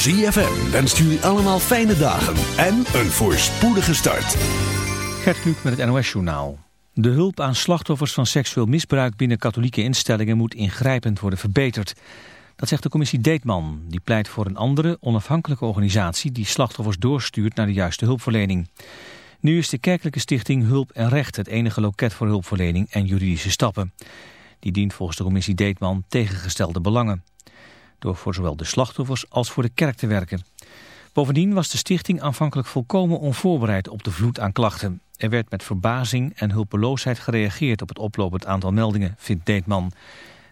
ZFM wenst jullie allemaal fijne dagen en een voorspoedige start. Gert Kluk met het NOS-journaal. De hulp aan slachtoffers van seksueel misbruik binnen katholieke instellingen moet ingrijpend worden verbeterd. Dat zegt de commissie Deetman. Die pleit voor een andere, onafhankelijke organisatie die slachtoffers doorstuurt naar de juiste hulpverlening. Nu is de kerkelijke stichting Hulp en Recht het enige loket voor hulpverlening en juridische stappen. Die dient volgens de commissie Deetman tegengestelde belangen. Door voor zowel de slachtoffers als voor de kerk te werken. Bovendien was de stichting aanvankelijk volkomen onvoorbereid op de vloed aan klachten. Er werd met verbazing en hulpeloosheid gereageerd op het oplopend aantal meldingen, vindt Deetman.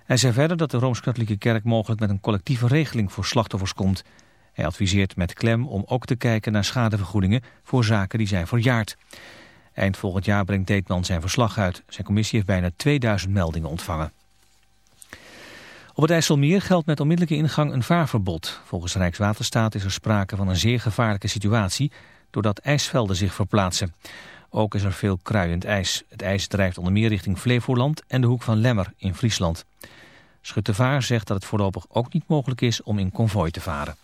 Hij zei verder dat de Rooms-Katholieke Kerk mogelijk met een collectieve regeling voor slachtoffers komt. Hij adviseert met klem om ook te kijken naar schadevergoedingen voor zaken die zijn verjaard. Eind volgend jaar brengt Deetman zijn verslag uit. Zijn commissie heeft bijna 2000 meldingen ontvangen. Op het IJsselmeer geldt met onmiddellijke ingang een vaarverbod. Volgens Rijkswaterstaat is er sprake van een zeer gevaarlijke situatie... doordat ijsvelden zich verplaatsen. Ook is er veel kruiend ijs. Het ijs drijft onder meer richting Flevoland en de hoek van Lemmer in Friesland. Schuttevaar zegt dat het voorlopig ook niet mogelijk is om in konvooi te varen.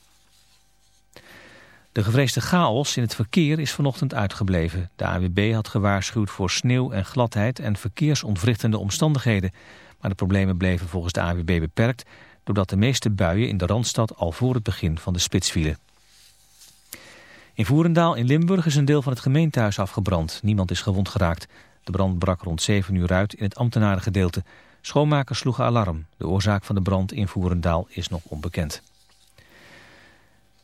De gevreesde chaos in het verkeer is vanochtend uitgebleven. De AWB had gewaarschuwd voor sneeuw en gladheid en verkeersontwrichtende omstandigheden. Maar de problemen bleven volgens de AWB beperkt... doordat de meeste buien in de Randstad al voor het begin van de spits vielen. In Voerendaal in Limburg is een deel van het gemeentehuis afgebrand. Niemand is gewond geraakt. De brand brak rond 7 uur uit in het ambtenarengedeelte. Schoonmakers sloegen alarm. De oorzaak van de brand in Voerendaal is nog onbekend.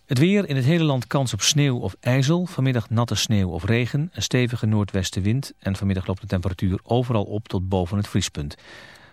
Het weer in het hele land kans op sneeuw of ijzel. Vanmiddag natte sneeuw of regen, een stevige noordwestenwind... en vanmiddag loopt de temperatuur overal op tot boven het vriespunt.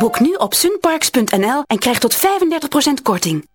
Boek nu op sunparks.nl en krijg tot 35% korting.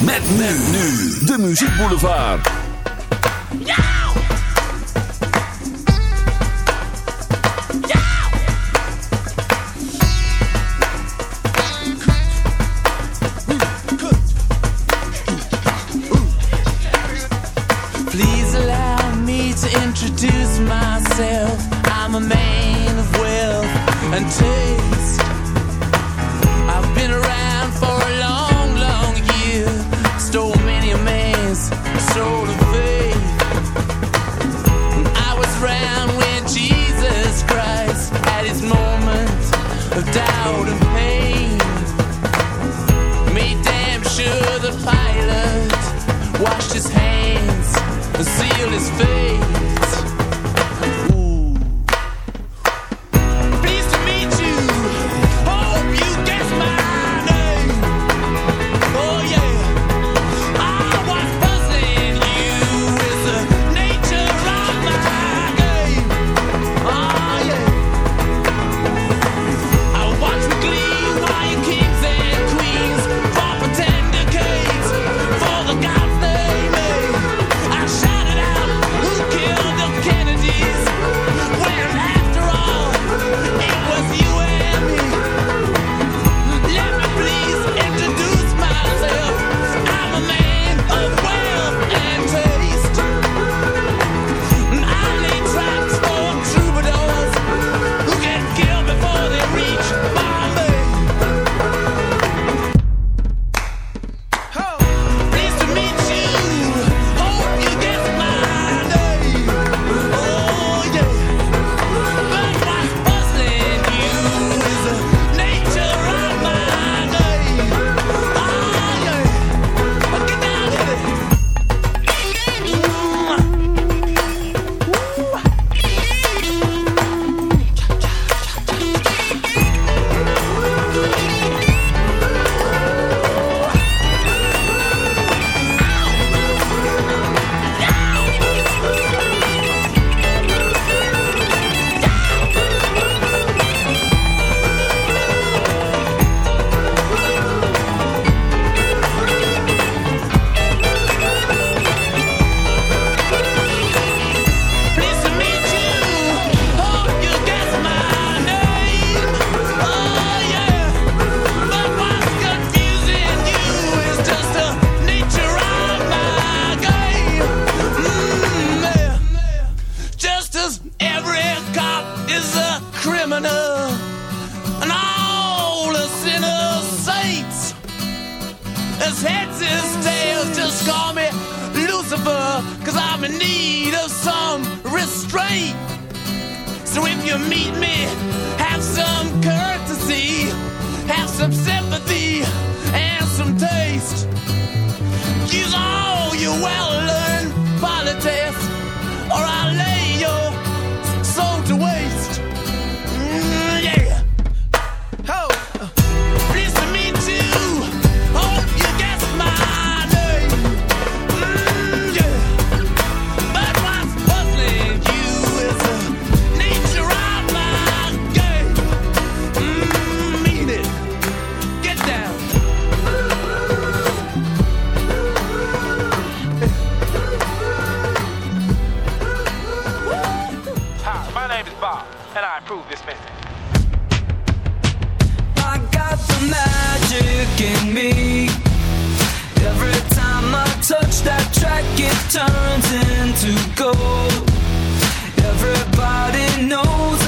Met men nu. De Muziek Boulevard. Please allow me to introduce myself. I'm a man of wealth and straight. So if you meet me, have some courtesy, have some sympathy, and some taste. Use all your well learned politics, or I'll turns into gold. Everybody knows.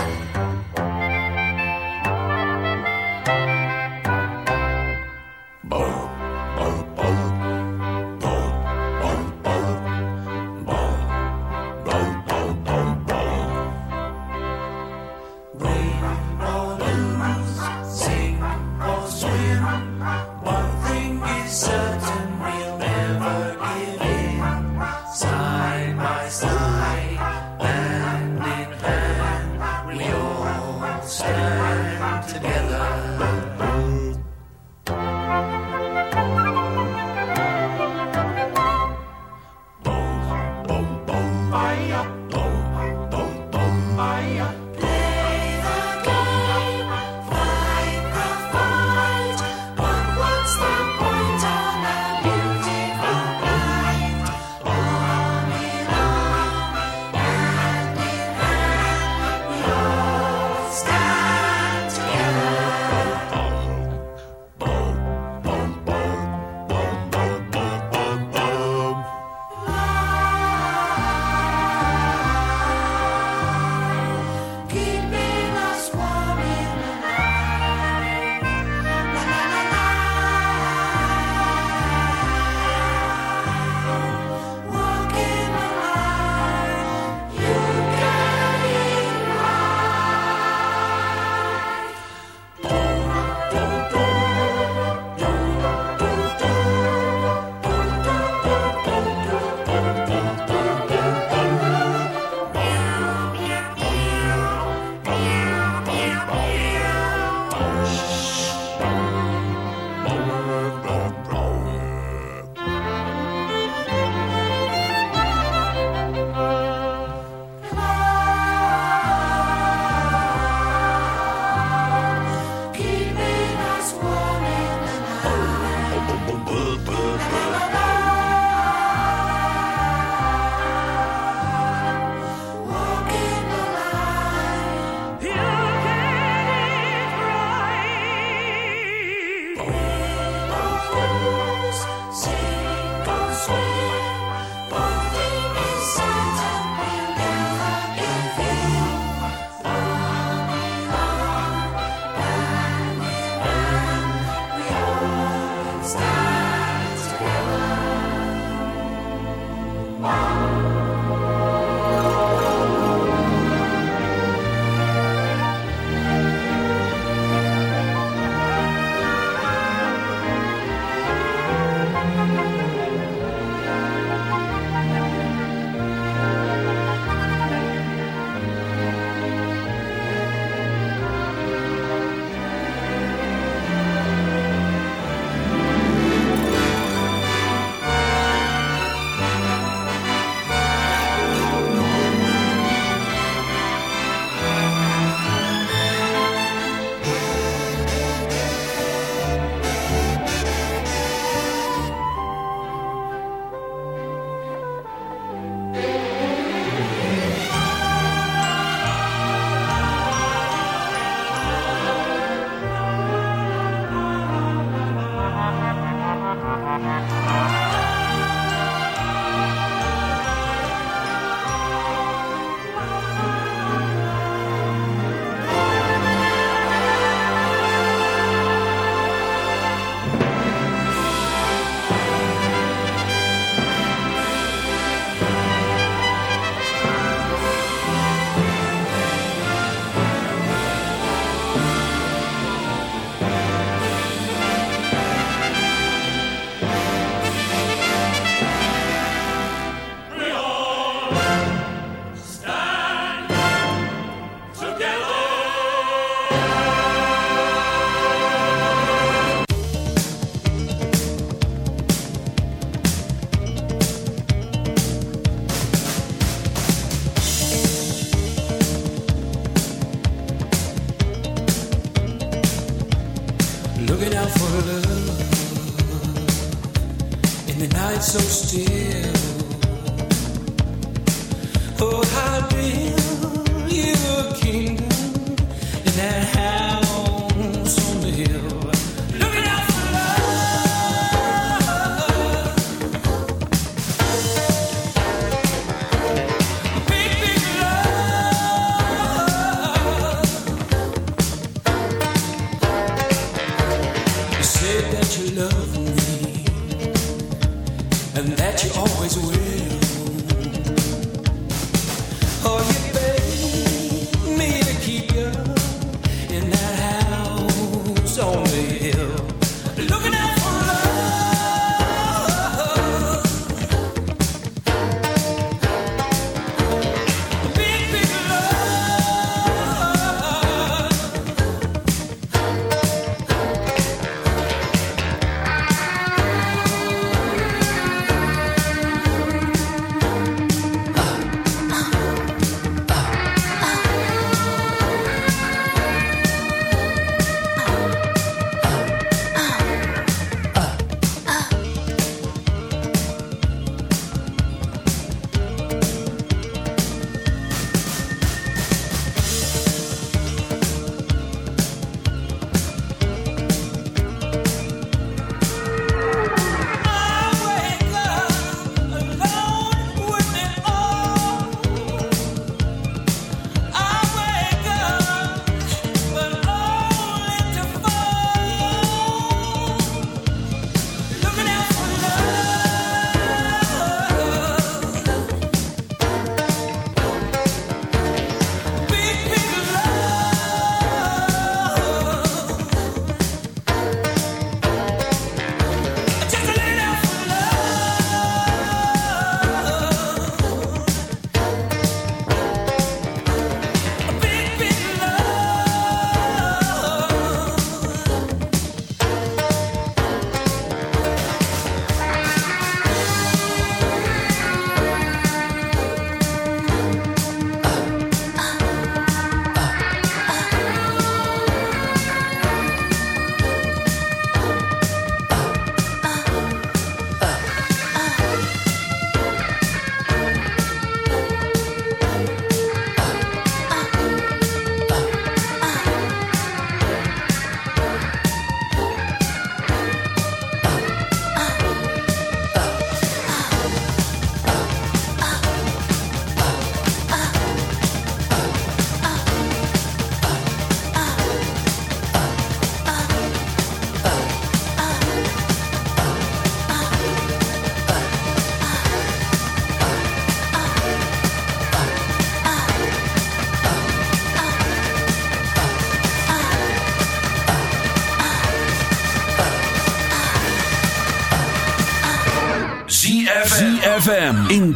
That you always will.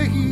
even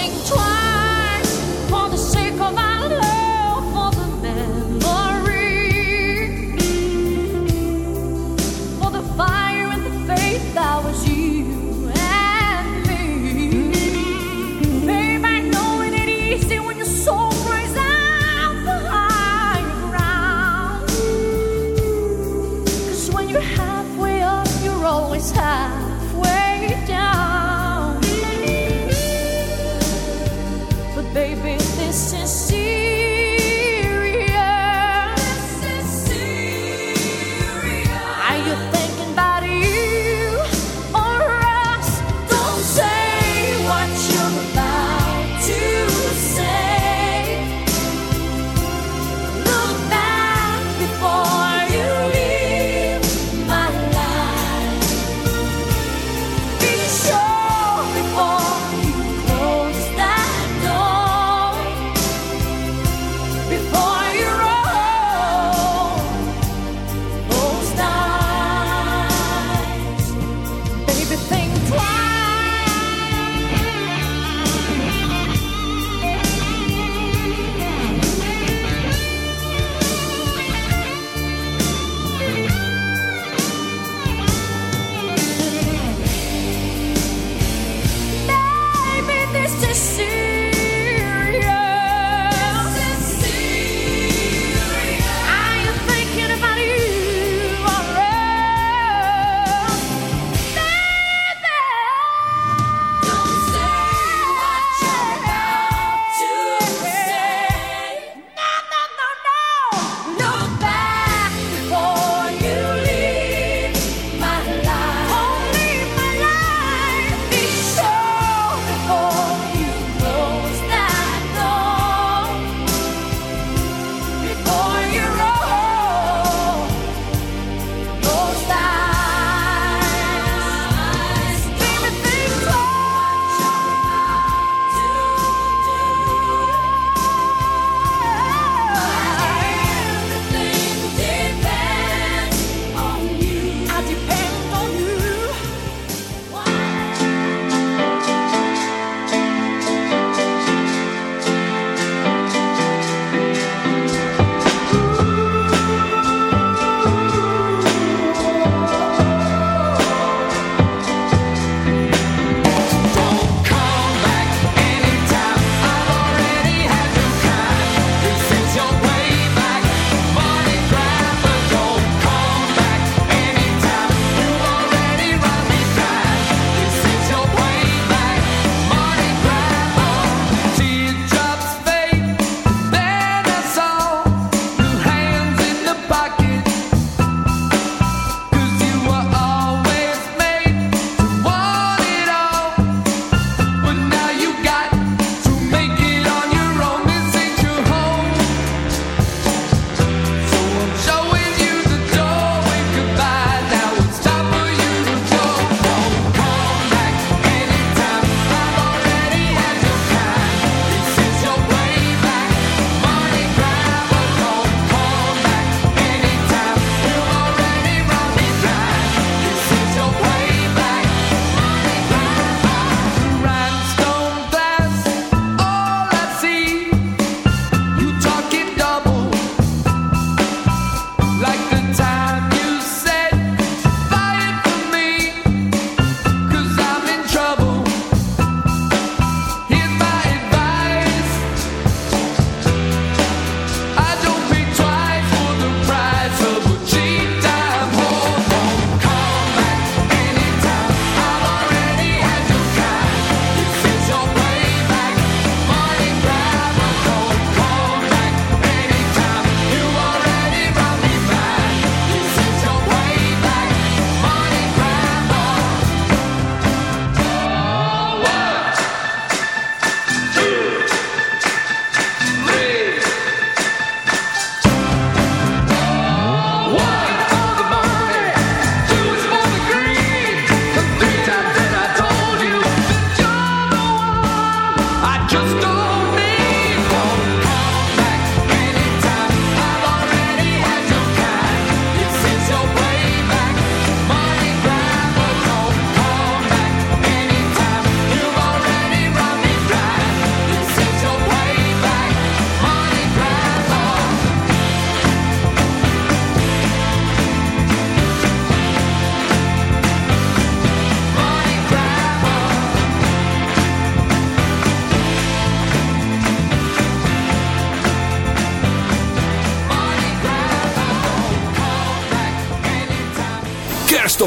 King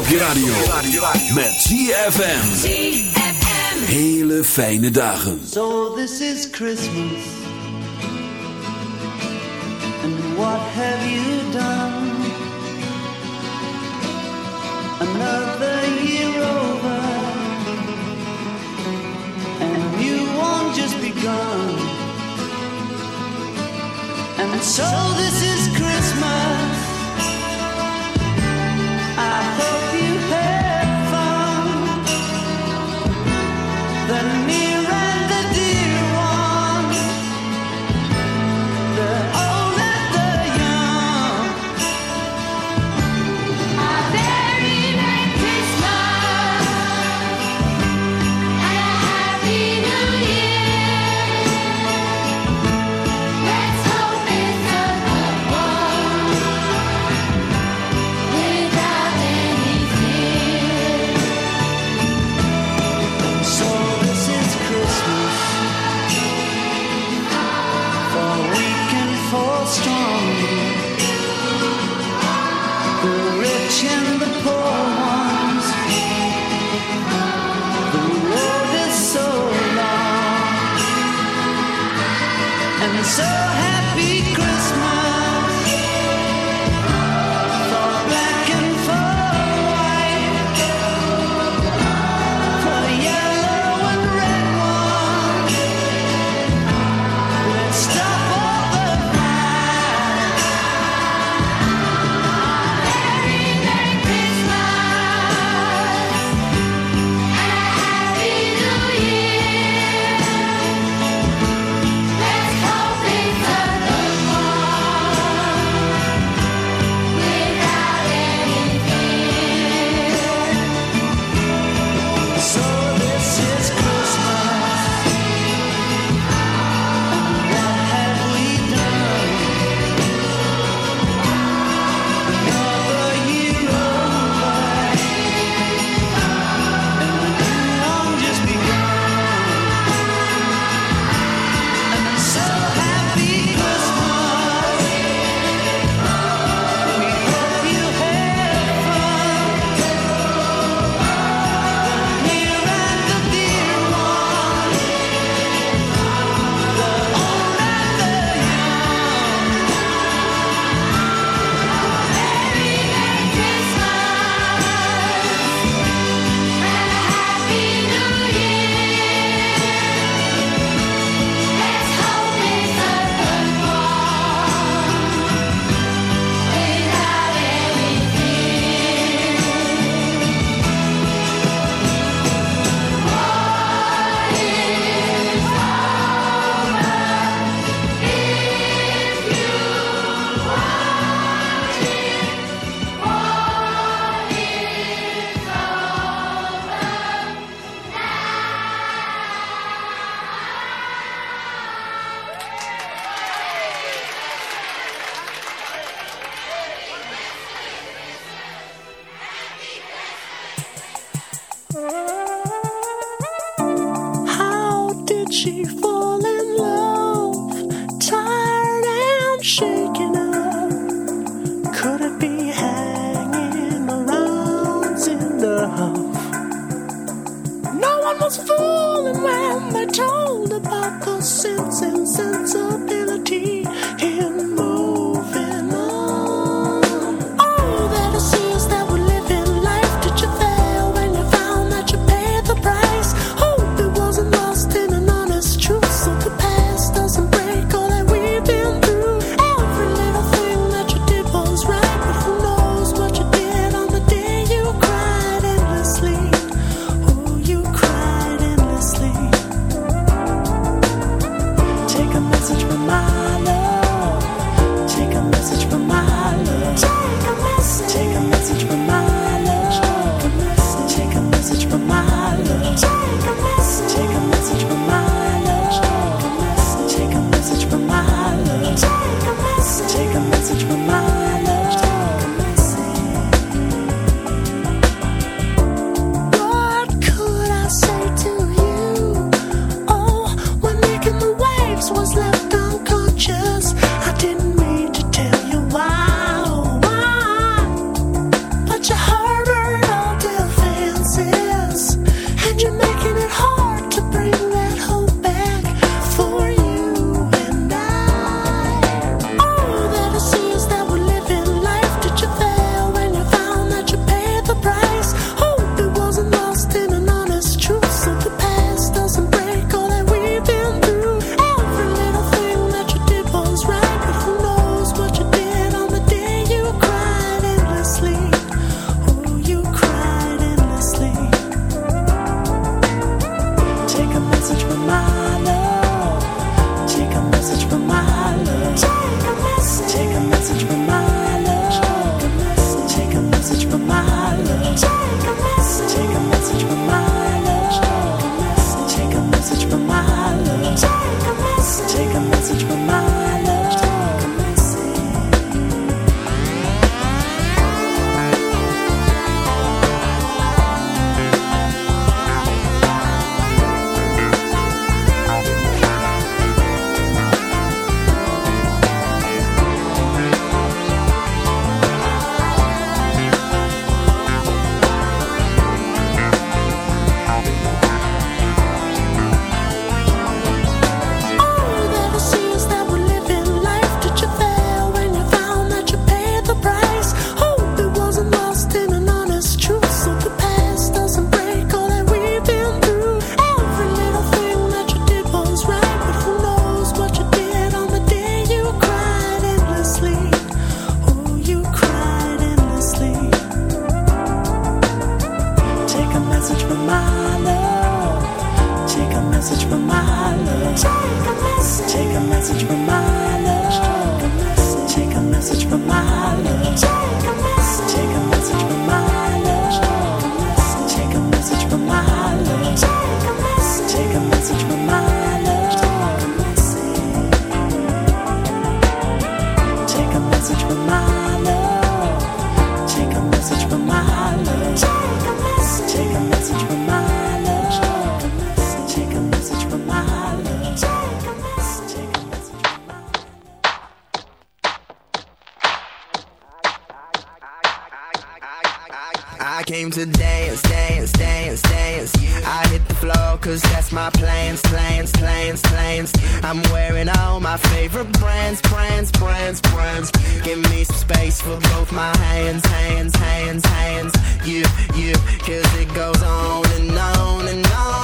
op je radio. Met ZFM. Hele fijne dagen. So this is Christmas. And what have you done? Another year over. And you won't just begun. And so this Face for both my hands, hands, hands, hands. You, you, cause it goes on and on and on.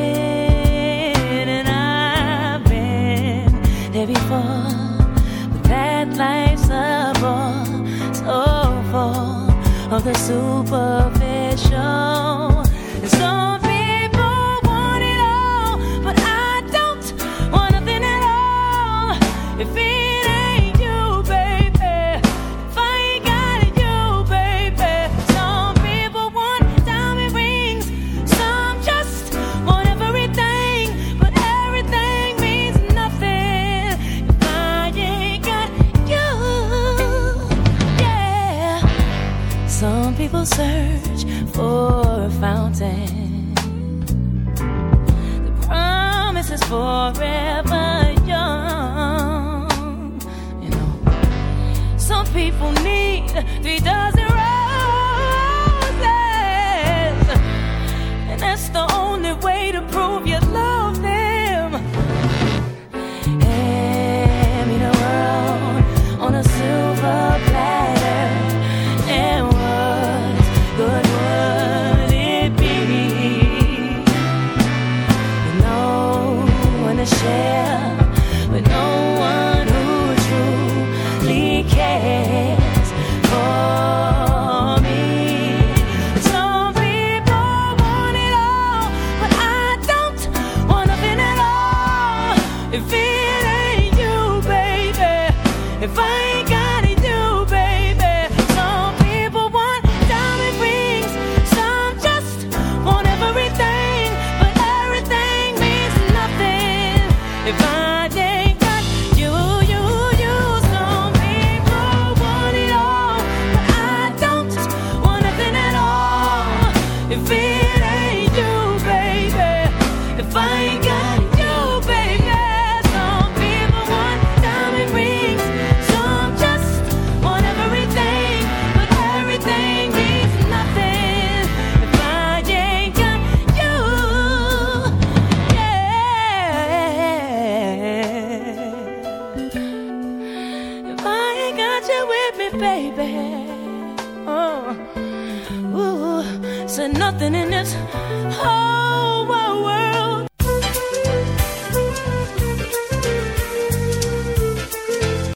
the super. forever young. You know, some people need three dozen.